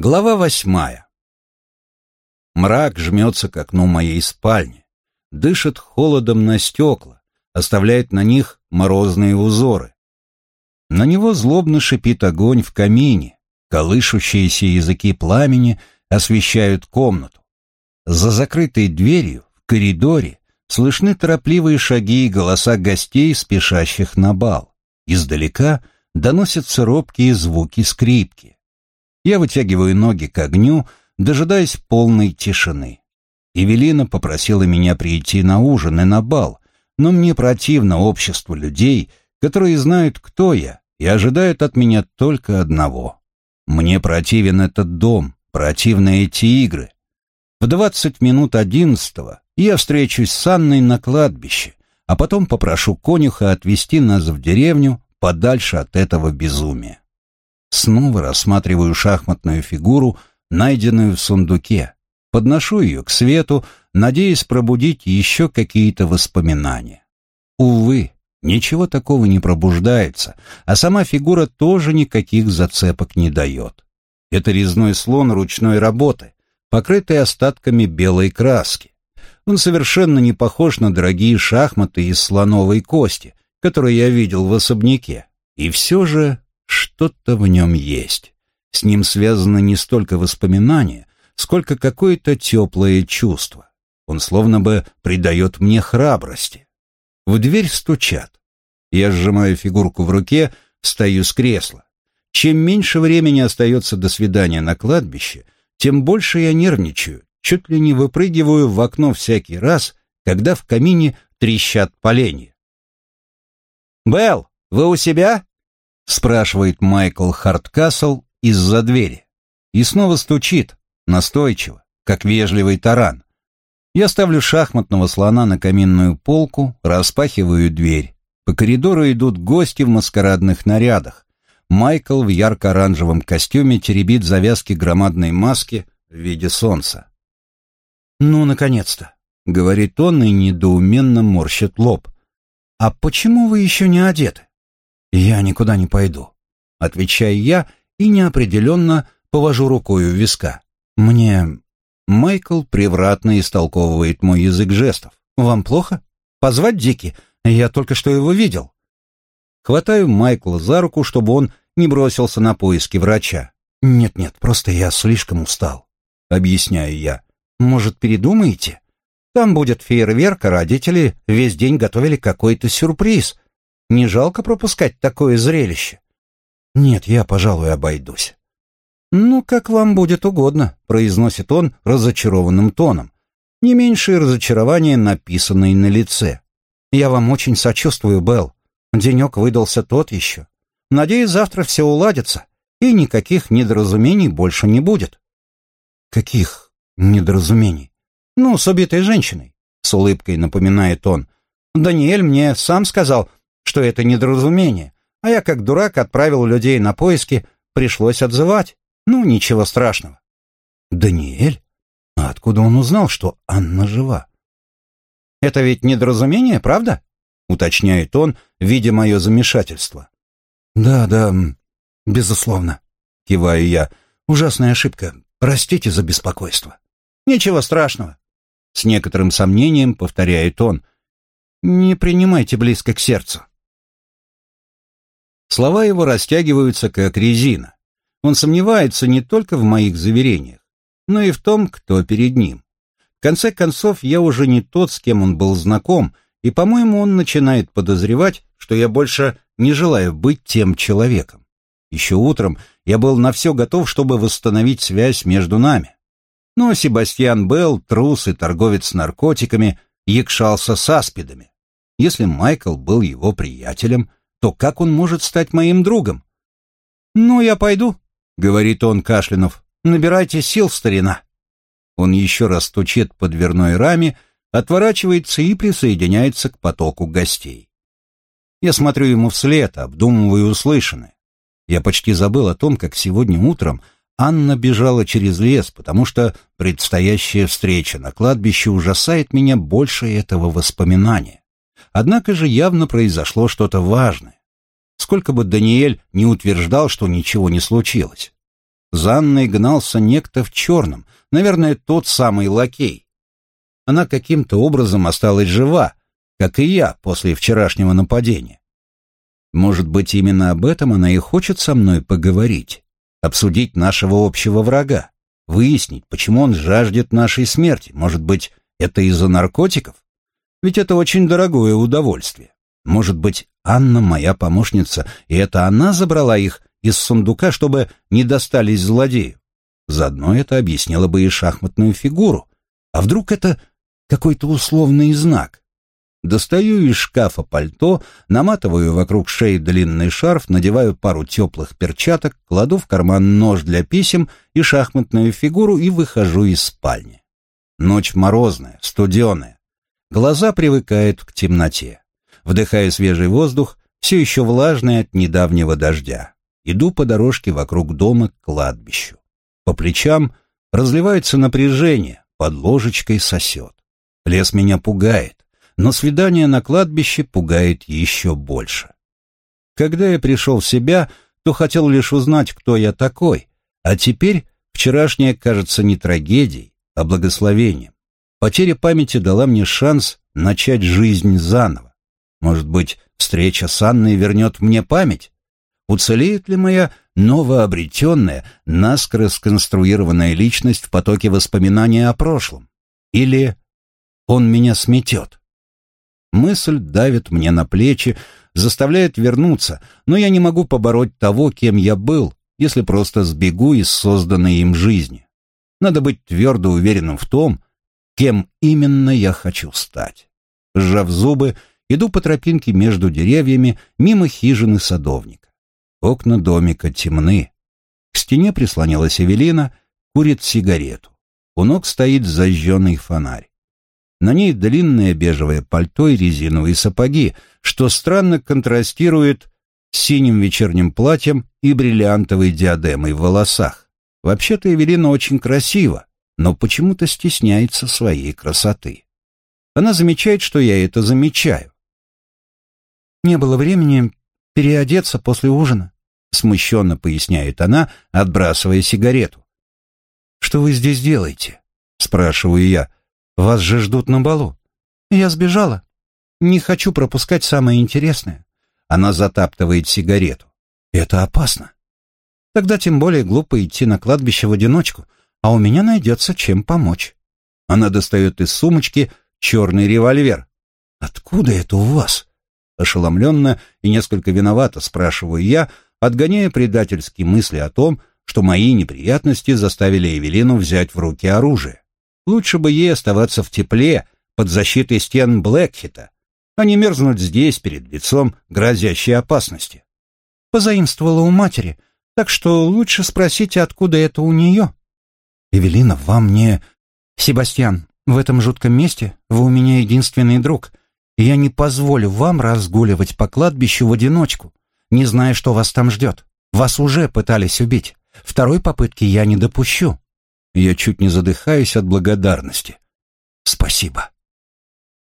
Глава восьмая. Мрак жмется к окну моей спальни, дышит холодом на стекла, оставляет на них морозные узоры. На него злобно шипит огонь в камине, колышущиеся языки пламени освещают комнату. За закрытой дверью, в коридоре, слышны торопливые шаги и голоса гостей, спешащих на бал. Издалека доносятся робкие звуки скрипки. Я вытягиваю ноги к огню, дожидаясь полной тишины. Евелина попросила меня прийти на ужин и на бал, но мне противно общество людей, которые знают, кто я, и ожидают от меня только одного. Мне противен этот дом, противны эти игры. В двадцать минут одиннадцатого я встречусь с Анной на кладбище, а потом попрошу конюха отвезти нас в деревню подальше от этого безумия. Снова рассматриваю шахматную фигуру, найденную в сундуке. Подношу ее к свету, надеясь пробудить еще какие-то воспоминания. Увы, ничего такого не пробуждается, а сама фигура тоже никаких зацепок не дает. Это резной слон ручной работы, покрытый остатками белой краски. Он совершенно не похож на дорогие шахматы из слоновой кости, которые я видел в особняке. И все же что-то в нем есть. С ним связано не столько воспоминание, сколько какое-то теплое чувство. Он словно бы придает мне храбрости. В дверь стучат. Я сжимаю фигурку в руке, встаю с кресла. Чем меньше времени остается до свидания на кладбище, тем больше я нервничаю, чуть ли не выпрыгиваю в окно всякий раз, когда в камине трещат поленья. «Белл, вы у себя?» Спрашивает Майкл Харткасл из-за двери. И снова стучит, настойчиво, как вежливый таран. Я ставлю шахматного слона на каминную полку, распахиваю дверь. По коридору идут гости в маскарадных нарядах. Майкл в ярко-оранжевом костюме теребит завязки громадной маски в виде солнца. «Ну, наконец-то!» — говорит он и недоуменно морщит лоб. «А почему вы еще не одеты?» «Я никуда не пойду», — отвечаю я и неопределенно повожу рукой у виска. «Мне...» Майкл превратно истолковывает мой язык жестов. «Вам плохо? Позвать Дики? Я только что его видел». Хватаю Майкла за руку, чтобы он не бросился на поиски врача. «Нет-нет, просто я слишком устал», — объясняю я. «Может, передумаете? Там будет фейерверк, а родители весь день готовили какой-то сюрприз. Не жалко пропускать такое зрелище? Нет, я, пожалуй, обойдусь. Ну, как вам будет угодно, произносит он разочарованным тоном. Не меньшее разочарование, написанное на лице. Я вам очень сочувствую, Белл. Денек выдался тот еще. Надеюсь, завтра все уладится, и никаких недоразумений больше не будет. Каких недоразумений? Ну, с убитой женщиной, с улыбкой напоминает он. Даниэль мне сам сказал, что это недоразумение, а я как дурак отправил людей на поиски, пришлось отзывать. Ну, ничего страшного. Даниэль? А откуда он узнал, что Анна жива? Это ведь недоразумение, правда? Уточняет он, видя мое замешательство. Да, да, безусловно. Киваю я. Ужасная ошибка. Простите за беспокойство. Ничего страшного. С некоторым сомнением повторяет он. Не принимайте близко к сердцу. Слова его растягиваются, как резина. Он сомневается не только в моих заверениях, но и в том, кто перед ним. В конце концов, я уже не тот, с кем он был знаком, и, по-моему, он начинает подозревать, что я больше не желаю быть тем человеком. Еще утром я был на все готов, чтобы восстановить связь между нами. Но Себастьян Белл, трус и торговец наркотиками, якшался с аспидами. Если Майкл был его приятелем, то как он может стать моим другом? «Ну, я пойду», — говорит он, кашлянув. «Набирайте сил, старина». Он еще раз стучит по дверной раме, отворачивается и присоединяется к потоку гостей. Я смотрю ему вслед, обдумываю услышанное. Я почти забыл о том, как сегодня утром Анна бежала через лес, потому что предстоящая встреча на кладбище ужасает меня больше этого воспоминания. Однако же явно произошло что-то важное. Сколько бы Даниэль не утверждал, что ничего не случилось. За Анной гнался некто в черном, наверное, тот самый лакей. Она каким-то образом осталась жива, как и я после вчерашнего нападения. Может быть, именно об этом она и хочет со мной поговорить, обсудить нашего общего врага, выяснить, почему он жаждет нашей смерти. Может быть, это из-за наркотиков? Ведь это очень дорогое удовольствие. Может быть, Анна моя помощница, и это она забрала их из сундука, чтобы не достались злодею. Заодно это объяснило бы и шахматную фигуру. А вдруг это какой-то условный знак? Достаю из шкафа пальто, наматываю вокруг шеи длинный шарф, надеваю пару теплых перчаток, кладу в карман нож для писем и шахматную фигуру и выхожу из спальни. Ночь морозная, студеная. Глаза привыкают к темноте. Вдыхаю свежий воздух, все еще влажный от недавнего дождя. Иду по дорожке вокруг дома к кладбищу. По плечам разливается напряжение, под ложечкой сосет. Лес меня пугает но свидание на кладбище пугает еще больше. Когда я пришел в себя, то хотел лишь узнать, кто я такой, а теперь вчерашнее кажется не трагедией, а благословением. Потеря памяти дала мне шанс начать жизнь заново. Может быть, встреча с Анной вернет мне память? Уцелеет ли моя новообретенная, наскоро сконструированная личность в потоке воспоминаний о прошлом? Или он меня сметет? Мысль давит мне на плечи, заставляет вернуться, но я не могу побороть того, кем я был, если просто сбегу из созданной им жизни. Надо быть твердо уверенным в том, кем именно я хочу стать. Сжав зубы, иду по тропинке между деревьями мимо хижины садовника. Окна домика темны. К стене прислонилась Эвелина, курит сигарету. У ног стоит зажженный фонарь. На ней длинное бежевое пальто и резиновые сапоги, что странно контрастирует с синим вечерним платьем и бриллиантовой диадемой в волосах. Вообще-то Эвелина очень красива, но почему-то стесняется своей красоты. Она замечает, что я это замечаю. «Не было времени переодеться после ужина», — смущенно поясняет она, отбрасывая сигарету. «Что вы здесь делаете?» — спрашиваю я. Вас же ждут на балу. Я сбежала. Не хочу пропускать самое интересное. Она затаптывает сигарету. Это опасно. Тогда тем более глупо идти на кладбище в одиночку, а у меня найдется чем помочь. Она достает из сумочки черный револьвер. «Откуда это у вас?» Ошеломленно и несколько виновато спрашиваю я, отгоняя предательские мысли о том, что мои неприятности заставили Эвелину взять в руки оружие. Лучше бы ей оставаться в тепле, под защитой стен Блэкхита, а не мерзнуть здесь, перед лицом грозящей опасности. Позаимствовала у матери, так что лучше спросите, откуда это у нее. Эвелина, вам не... Себастьян, в этом жутком месте вы у меня единственный друг, и я не позволю вам разгуливать по кладбищу в одиночку, не зная, что вас там ждет. Вас уже пытались убить. Второй попытки я не допущу. Я чуть не задыхаюсь от благодарности. Спасибо.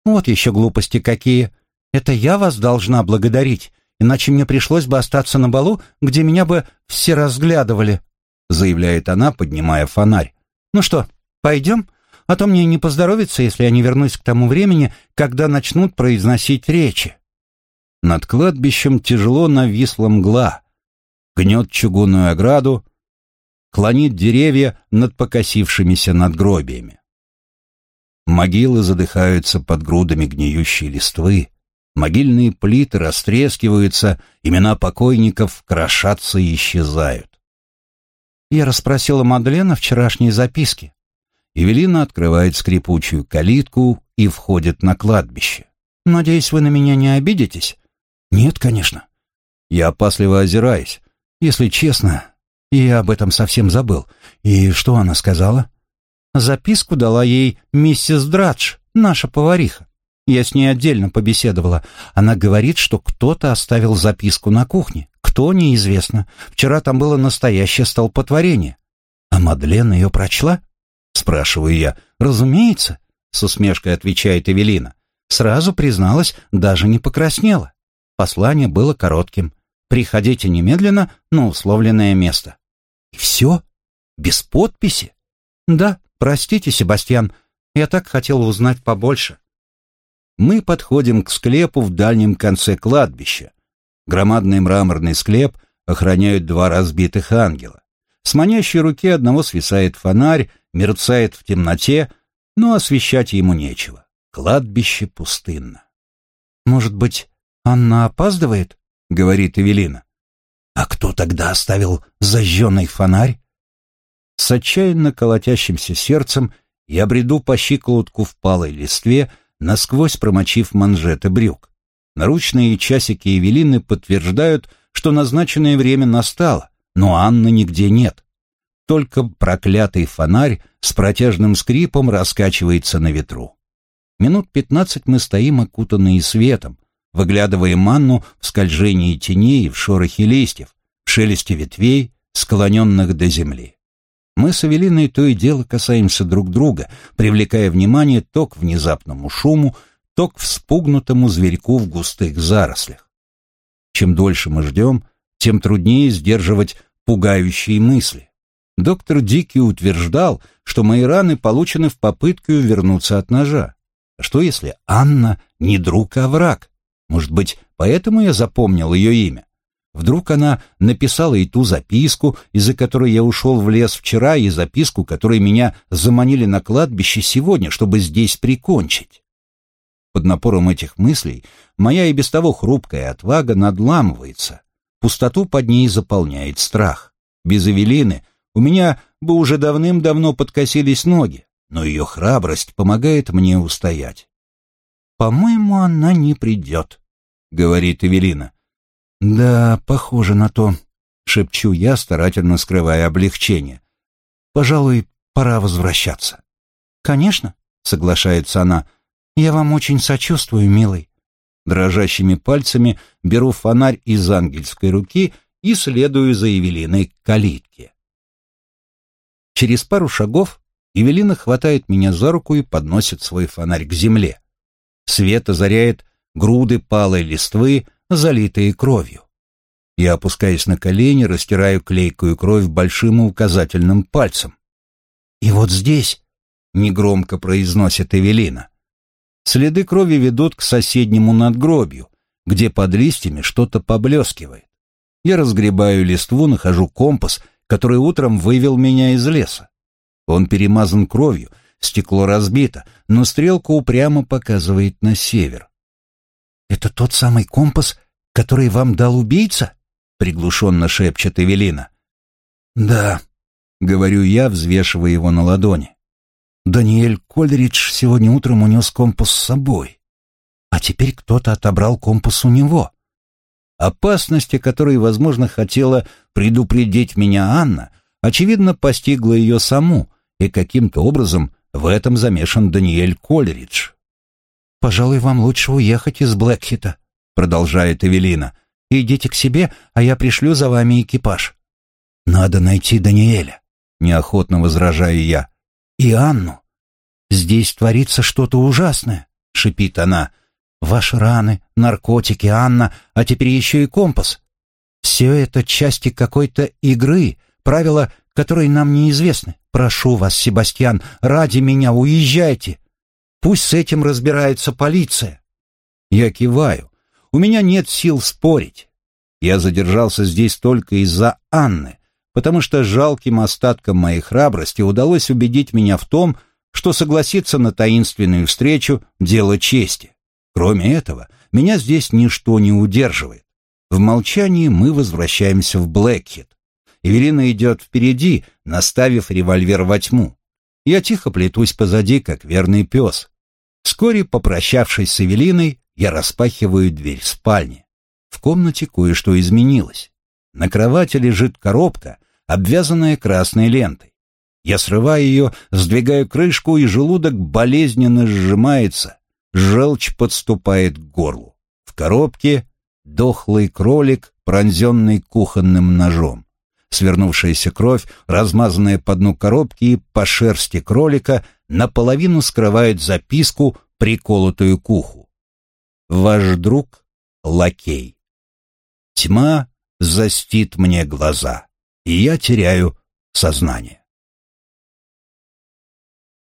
Вот еще глупости какие. Это я вас должна благодарить, иначе мне пришлось бы остаться на балу, где меня бы все разглядывали, заявляет она, поднимая фонарь. Ну что, пойдем? А то мне не поздоровится, если я не вернусь к тому времени, когда начнут произносить речи. Над кладбищем тяжело нависла мгла. Гнет чугунную ограду, клонит деревья над покосившимися надгробиями. Могилы задыхаются под грудами гниющей листвы, могильные плиты растрескиваются, имена покойников крошатся и исчезают. Я расспросила Мадлена вчерашние записки. Евелина открывает скрипучую калитку и входит на кладбище. «Надеюсь, вы на меня не обидитесь?» «Нет, конечно». Я опасливо озираюсь. Если честно, я об этом совсем забыл. И что она сказала? Записку дала ей миссис Драдж, наша повариха. Я с ней отдельно побеседовала. Она говорит, что кто-то оставил записку на кухне. Кто, неизвестно. Вчера там было настоящее столпотворение. А Мадлен ее прочла? Спрашиваю я. Разумеется, с усмешкой отвечает Эвелина. Сразу призналась, даже не покраснела. Послание было коротким. Приходите немедленно на условленное место. И все? Без подписи? Да, простите, Себастьян, я так хотела узнать побольше. Мы подходим к склепу в дальнем конце кладбища. Громадный мраморный склеп охраняют два разбитых ангела. С манящей руки одного свисает фонарь, мерцает в темноте, но освещать ему нечего. Кладбище пустынно. «Может быть, Анна опаздывает?» — говорит Эвелина. «А кто тогда оставил зажженный фонарь?» С отчаянно колотящимся сердцем я бреду по щиколотку в палой листве, насквозь промочив манжеты брюк. Наручные часики Евелины подтверждают, что назначенное время настало, но Анны нигде нет. Только проклятый фонарь с протяжным скрипом раскачивается на ветру. Минут пятнадцать мы стоим окутанные светом, выглядывая Анну в скольжении теней и в шорохе листьев, в шелесте ветвей, склоненных до земли. Мы с Эвелиной то и дело касаемся друг друга, привлекая внимание то к внезапному шуму, то к вспугнутому зверьку в густых зарослях. Чем дольше мы ждем, тем труднее сдерживать пугающие мысли. Доктор Дики утверждал, что мои раны получены в попытке увернуться от ножа. А что если Анна не друг, а враг? Может быть, поэтому я запомнил ее имя? Вдруг она написала и ту записку, из-за которой я ушел в лес вчера, и записку, которой меня заманили на кладбище сегодня, чтобы здесь прикончить. Под напором этих мыслей моя и без того хрупкая отвага надламывается. Пустоту под ней заполняет страх. Без Эвелины у меня бы уже давным-давно подкосились ноги, но ее храбрость помогает мне устоять. «По-моему, она не придет», — говорит Эвелина. «Да, похоже на то», — шепчу я, старательно скрывая облегчение. «Пожалуй, пора возвращаться». «Конечно», — соглашается она. «Я вам очень сочувствую, милый». Дрожащими пальцами беру фонарь из ангельской руки и следую за Евелиной к калитке. Через пару шагов Евелина хватает меня за руку и подносит свой фонарь к земле. Свет озаряет груды палой листвы, залитые кровью. Я опускаюсь на колени, растираю клейкую кровь большим и указательным пальцем. «И вот здесь», — негромко произносит Эвелина, следы крови ведут к соседнему надгробью, где под листьями что-то поблескивает. Я разгребаю листву, нахожу компас, который утром вывел меня из леса. Он перемазан кровью, стекло разбито, но стрелка упрямо показывает на север. «Это тот самый компас, который вам дал убийца?» — приглушенно шепчет Эвелина. «Да», — говорю я, взвешивая его на ладони. «Даниэль Кольридж сегодня утром унес компас с собой, а теперь кто-то отобрал компас у него». Опасности, которой, возможно, хотела предупредить меня Анна, очевидно, постигла ее саму, и каким-то образом в этом замешан Даниэль Кольридж. «Пожалуй, вам лучше уехать из Блэкхита», — продолжает Эвелина. «Идите к себе, а я пришлю за вами экипаж». «Надо найти Даниэля», — неохотно возражаю я. «И Анну. Здесь творится что-то ужасное», — шипит она. «Ваши раны, наркотики, Анна, а теперь еще и компас. Все это части какой-то игры, правила, которые нам неизвестны. Прошу вас, Себастьян, ради меня уезжайте. Пусть с этим разбирается полиция. Я киваю. У меня нет сил спорить. Я задержался здесь только из-за Анны, потому что жалким остатком моей храбрости удалось убедить меня в том, что согласиться на таинственную встречу — дело чести. Кроме этого, меня здесь ничто не удерживает. В молчании мы возвращаемся в Блэкхит. Эвелина идет впереди, наставив револьвер во тьму. Я тихо плетусь позади, как верный пес. Вскоре, попрощавшись с Эвелиной, я распахиваю дверь спальни. В комнате кое-что изменилось. На кровати лежит коробка, обвязанная красной лентой. Я срываю ее, сдвигаю крышку, и желудок болезненно сжимается. Желчь подступает к горлу. В коробке дохлый кролик, пронзенный кухонным ножом. Свернувшаяся кровь, размазанная по дну коробки и по шерсти кролика, наполовину скрывает записку, приколотую к уху. «Ваш друг — лакей». Тьма застит мне глаза, и я теряю сознание.